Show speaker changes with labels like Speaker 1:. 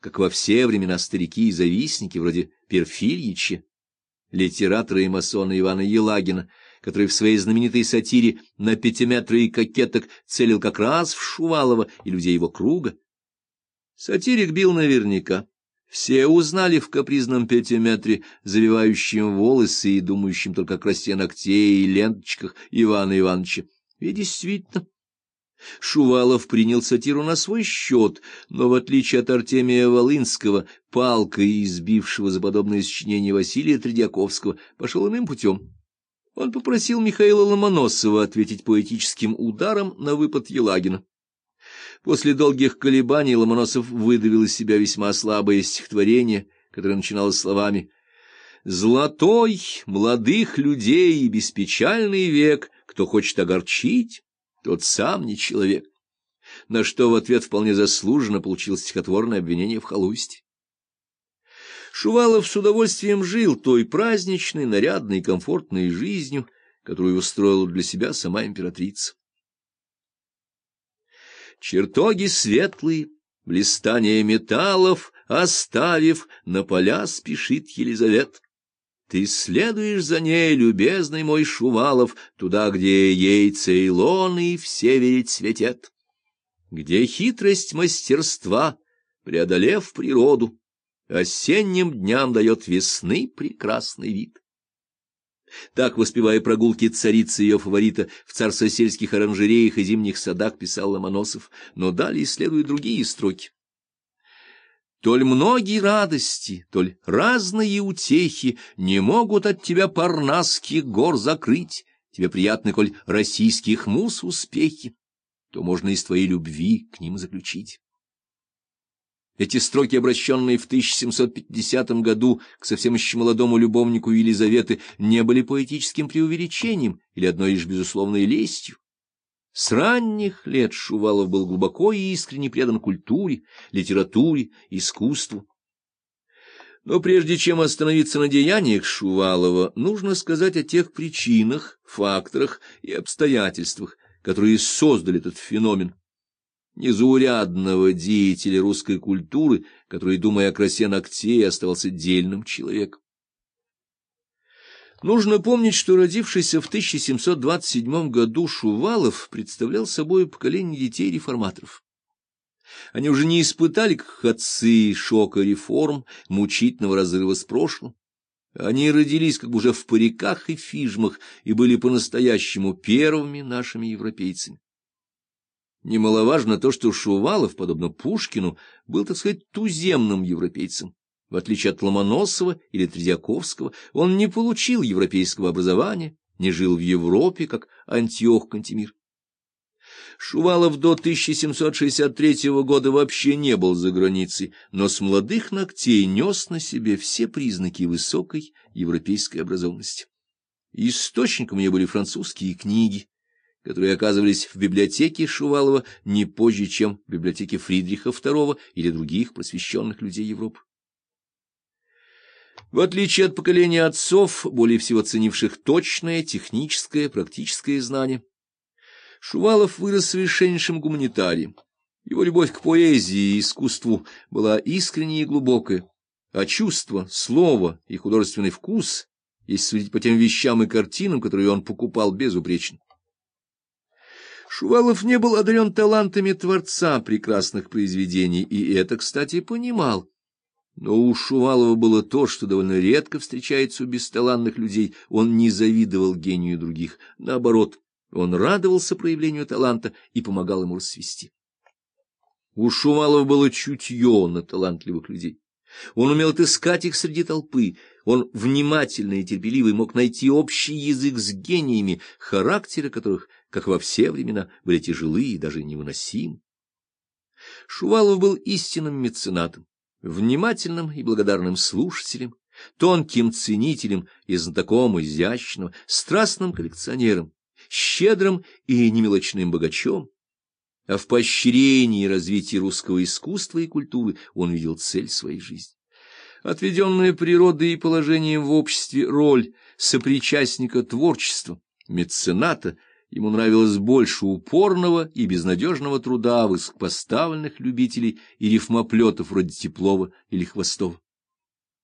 Speaker 1: как во все времена старики и завистники, вроде Перфильича, литератора и масона Ивана Елагина, который в своей знаменитой сатире на пятиметры и кокеток целил как раз в Шувалова и людей его круга. Сатирик бил наверняка. Все узнали в капризном пятиметре, завивающем волосы и думающим только о красе ногтей и ленточках Ивана Ивановича. И действительно, Шувалов принял сатиру на свой счет, но, в отличие от Артемия Волынского, палкой, избившего за подобное сочинение Василия Тредьяковского, пошел иным путем. Он попросил Михаила Ломоносова ответить поэтическим ударом на выпад Елагина. После долгих колебаний Ломоносов выдавил из себя весьма слабое стихотворение, которое начиналось словами «Золотой, молодых людей беспечальный век, кто хочет огорчить, тот сам не человек, на что в ответ вполне заслуженно получил стихотворное обвинение в халуйстве. Шувалов с удовольствием жил той праздничной, нарядной, комфортной жизнью, которую устроила для себя сама императрица. Чертоги светлые, блистание металлов, оставив, на поля спешит Елизавет. Ты следуешь за ней, любезный мой Шувалов, туда, где ей цейлоны в севере цветет, где хитрость мастерства, преодолев природу, осенним дням дает весны прекрасный вид. Так, воспевая прогулки царицы и ее фаворита в царско-сельских оранжереях и зимних садах, писал Ломоносов, но далее следуют другие строки. Толь многие радости, толь разные утехи не могут от тебя парнасских гор закрыть, тебе приятны, коль российских мус успехи, то можно из твоей любви к ним заключить. Эти строки, обращенные в 1750 году к совсем еще молодому любовнику Елизаветы, не были поэтическим преувеличением или одной лишь безусловной лестью. С ранних лет Шувалов был глубоко и искренне предан культуре, литературе, искусству. Но прежде чем остановиться на деяниях Шувалова, нужно сказать о тех причинах, факторах и обстоятельствах, которые создали этот феномен. Незаурядного деятеля русской культуры, который, думая о красе ногтей, оставался дельным человеком. Нужно помнить, что родившийся в 1727 году Шувалов представлял собой поколение детей-реформаторов. Они уже не испытали, как отцы, шока реформ, мучительного разрыва с прошлым. Они родились как бы уже в париках и фижмах и были по-настоящему первыми нашими европейцами. Немаловажно то, что Шувалов, подобно Пушкину, был, так сказать, туземным европейцем. В отличие от Ломоносова или Тредьяковского, он не получил европейского образования, не жил в Европе, как Антиох Кантемир. Шувалов до 1763 года вообще не был за границей, но с молодых ногтей нес на себе все признаки высокой европейской образованности. Источником ее были французские книги, которые оказывались в библиотеке Шувалова не позже, чем в библиотеке Фридриха II или других просвещенных людей Европы. В отличие от поколения отцов, более всего ценивших точное техническое, практическое знание, Шувалов вырос совершеннейшим гуманитарием. Его любовь к поэзии и искусству была искренней и глубокой, а чувство, слово и художественный вкус, если судить по тем вещам и картинам, которые он покупал, безупречен. Шувалов не был одарен талантами творца прекрасных произведений, и это, кстати, понимал. Но у Шувалова было то, что довольно редко встречается у бесталанных людей. Он не завидовал гению других. Наоборот, он радовался проявлению таланта и помогал ему расцвести. У Шувалова было чутье на талантливых людей. Он умел отыскать их среди толпы. Он внимательно и терпеливый мог найти общий язык с гениями, характеры которых, как во все времена, были тяжелые и даже невыносимы. Шувалов был истинным меценатом внимательным и благодарным слушателем, тонким ценителем и знатоком изящного, страстным коллекционером, щедрым и немелочным богачом, а в поощрении и развитии русского искусства и культуры он видел цель своей жизни. Отведенная природой и положением в обществе роль сопричастника творчества, мецената, Ему нравилось больше упорного и безнадежного труда высокопоставленных любителей и рифмоплетов вроде Теплова или Хвостова.